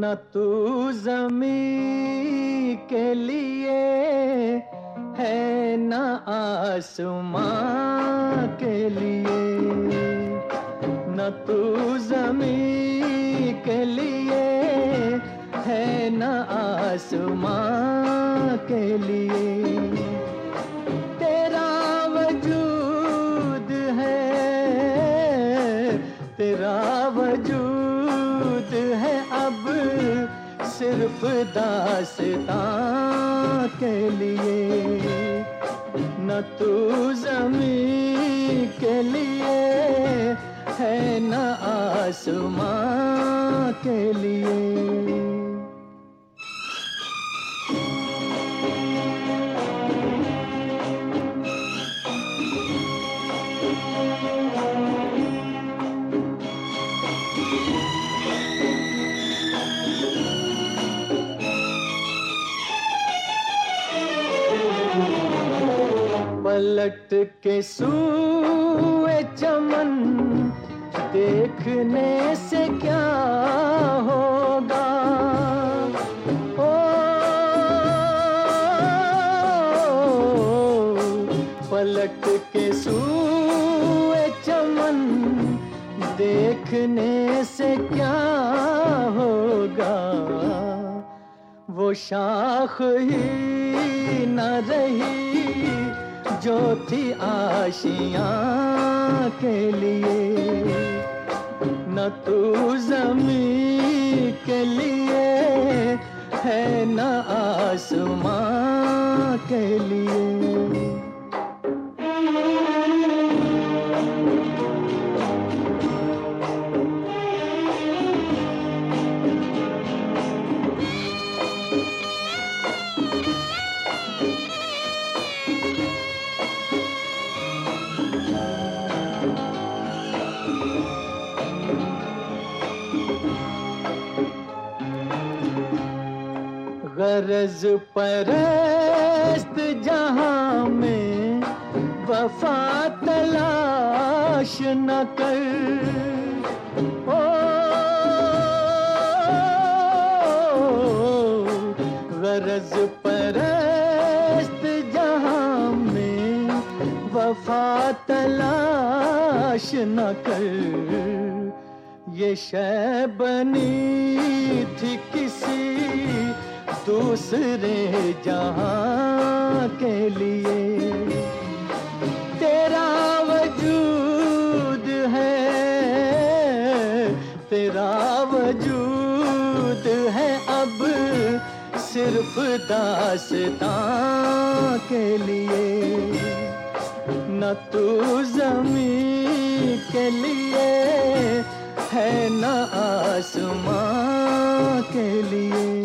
न तू जमी के लिए है, न आसमां के लिए। न तू जमी के लिए है, न आसमां के लिए। सिर्फ़ दासता के लिए न तू जमी के लिए है न आसमां के लिए। पलट के सूए चमन, देखने से क्या होगा? ओ पलट के सूए चमन, देखने से क्या होगा? वो शाख ही न रही। जो थी आशिया के लिए, न तू जमी के लिए है, न आसमां के लिए। गरज परस्त जहाँ में वफा तलाश न कर। ओ गरज परस्त जहाँ में वफा तलाश न कर। ये शय बनी थी किसी दूसरे जहाँ के लिए। तेरा वजूद है, तेरा वजूद है अब सिर्फ़ दासता के लिए। न तू जमी के लिए है, न आसमां के लिए।